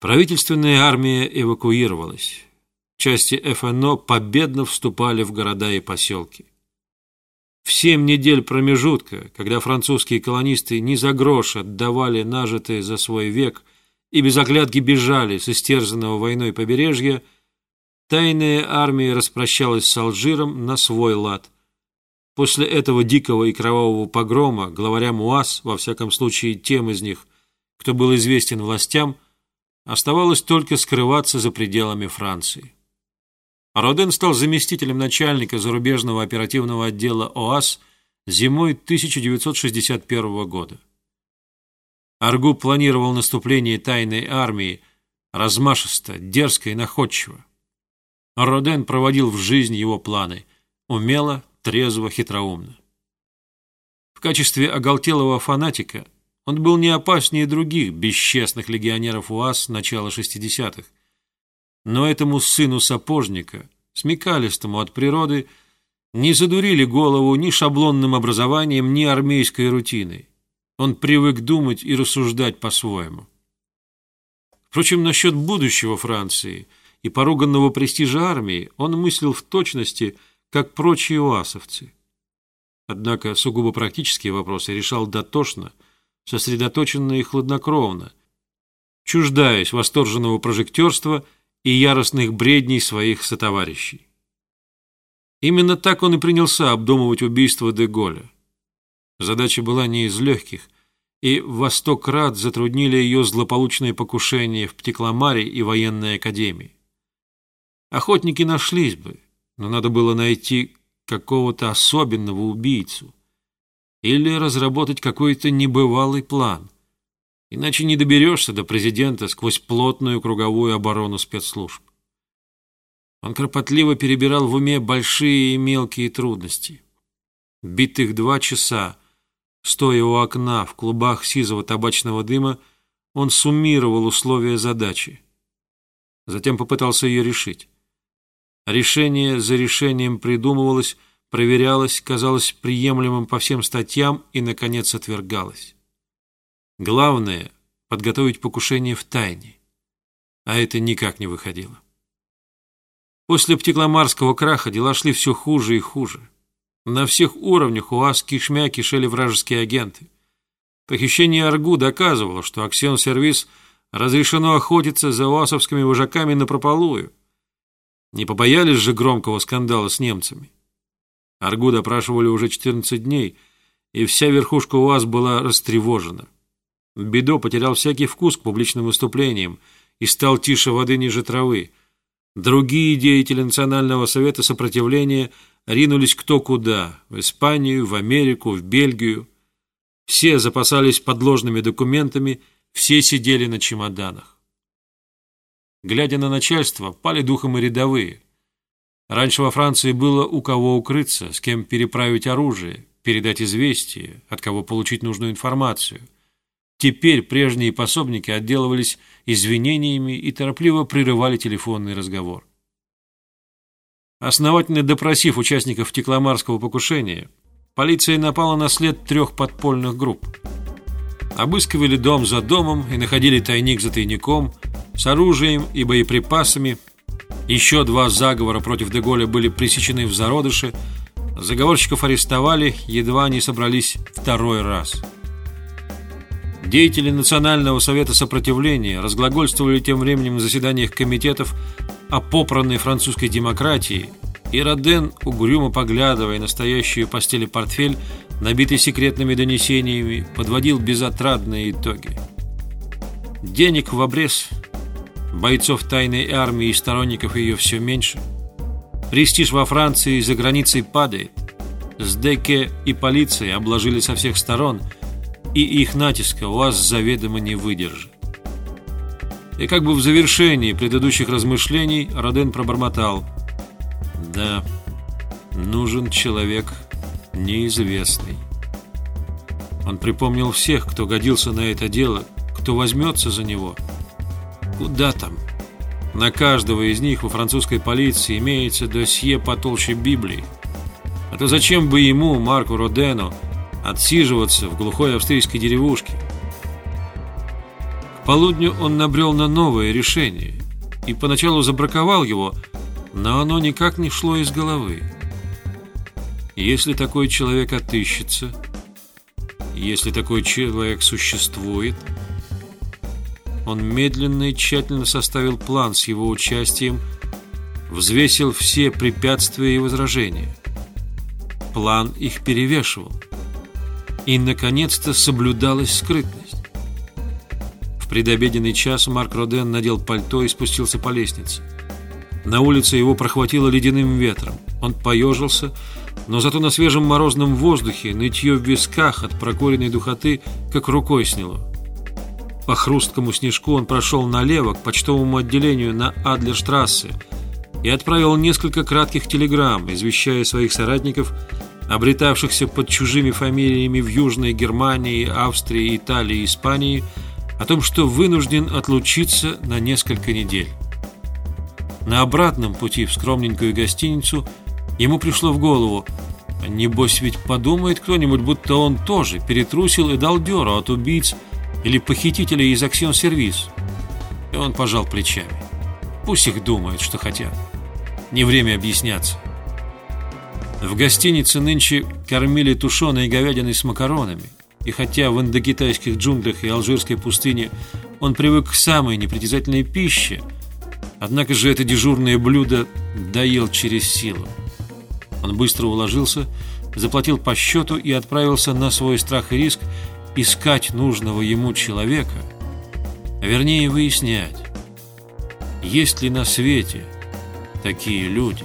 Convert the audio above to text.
Правительственная армия эвакуировалась. Части ФНО победно вступали в города и поселки. В семь недель промежутка, когда французские колонисты ни за грош отдавали нажитые за свой век и без оглядки бежали с истерзанного войной побережья, тайная армия распрощалась с Алжиром на свой лад. После этого дикого и кровавого погрома главарям УАЗ, во всяком случае тем из них, кто был известен властям, Оставалось только скрываться за пределами Франции. Роден стал заместителем начальника зарубежного оперативного отдела ОАС зимой 1961 года. Аргу планировал наступление тайной армии размашисто, дерзко и находчиво. Роден проводил в жизнь его планы умело, трезво, хитроумно. В качестве оголтелого фанатика он был не опаснее других бесчестных легионеров УАЗ начала 60-х. Но этому сыну сапожника, смекалистому от природы, не задурили голову ни шаблонным образованием, ни армейской рутиной. Он привык думать и рассуждать по-своему. Впрочем, насчет будущего Франции и поруганного престижа армии он мыслил в точности, как прочие уасовцы. Однако сугубо практические вопросы решал дотошно – сосредоточенно и хладнокровно, чуждаясь восторженного прожектерства и яростных бредней своих сотоварищей. Именно так он и принялся обдумывать убийство Деголя. Задача была не из легких, и во сто крат затруднили ее злополучные покушения в Птекламаре и военной академии. Охотники нашлись бы, но надо было найти какого-то особенного убийцу – или разработать какой-то небывалый план. Иначе не доберешься до президента сквозь плотную круговую оборону спецслужб. Он кропотливо перебирал в уме большие и мелкие трудности. Битых два часа, стоя у окна в клубах сизого табачного дыма, он суммировал условия задачи. Затем попытался ее решить. Решение за решением придумывалось, проверялось, казалось приемлемым по всем статьям и, наконец, отвергалось. Главное — подготовить покушение в тайне, а это никак не выходило. После Птекломарского краха дела шли все хуже и хуже. На всех уровнях у АС кишмя кишели вражеские агенты. Похищение Аргу доказывало, что Аксион-сервис разрешено охотиться за уасовскими вожаками на прополую. Не побоялись же громкого скандала с немцами. Аргу допрашивали уже 14 дней, и вся верхушка УАЗ была растревожена. Бедо потерял всякий вкус к публичным выступлениям и стал тише воды ниже травы. Другие деятели Национального совета сопротивления ринулись кто куда – в Испанию, в Америку, в Бельгию. Все запасались подложными документами, все сидели на чемоданах. Глядя на начальство, пали духом и рядовые – Раньше во Франции было у кого укрыться, с кем переправить оружие, передать известие, от кого получить нужную информацию. Теперь прежние пособники отделывались извинениями и торопливо прерывали телефонный разговор. Основательно допросив участников Текламарского покушения, полиция напала на след трех подпольных групп. Обыскивали дом за домом и находили тайник за тайником с оружием и боеприпасами, еще два заговора против Деголя были пресечены в зародыше. Заговорщиков арестовали, едва они собрались второй раз. Деятели Национального совета сопротивления разглагольствовали тем временем в заседаниях комитетов о попранной французской демократии, и Роден, угрюмо поглядывая на стоящую постели портфель, набитый секретными донесениями, подводил безотрадные итоги. Денег в обрез, Бойцов тайной армии и сторонников ее все меньше. Престиж во Франции и за границей падает. СДК и полиция обложили со всех сторон, и их натиска у вас заведомо не выдержит. И как бы в завершении предыдущих размышлений Роден пробормотал. Да, нужен человек неизвестный. Он припомнил всех, кто годился на это дело, кто возьмется за него – Куда там? На каждого из них во французской полиции имеется досье потолще Библии. А то зачем бы ему, Марку Родену, отсиживаться в глухой австрийской деревушке? К полудню он набрел на новое решение и поначалу забраковал его, но оно никак не шло из головы. Если такой человек отыщется, если такой человек существует, он медленно и тщательно составил план с его участием, взвесил все препятствия и возражения. План их перевешивал. И, наконец-то, соблюдалась скрытность. В предобеденный час Марк Роден надел пальто и спустился по лестнице. На улице его прохватило ледяным ветром. Он поежился, но зато на свежем морозном воздухе нытье в висках от прокуренной духоты как рукой сняло. По хрусткому снежку он прошел налево к почтовому отделению на Адлерштрассе и отправил несколько кратких телеграмм, извещая своих соратников, обретавшихся под чужими фамилиями в Южной Германии, Австрии, Италии и Испании, о том, что вынужден отлучиться на несколько недель. На обратном пути в скромненькую гостиницу ему пришло в голову, небось ведь подумает кто-нибудь, будто он тоже перетрусил и дал дёру от убийц или похитителей из Аксион-сервис. И он пожал плечами. Пусть их думают, что хотят. Не время объясняться. В гостинице нынче кормили тушеной говядиной с макаронами. И хотя в индокитайских джунглях и алжирской пустыне он привык к самой непритязательной пище, однако же это дежурное блюдо доел через силу. Он быстро уложился, заплатил по счету и отправился на свой страх и риск искать нужного ему человека, а вернее выяснять, есть ли на свете такие люди.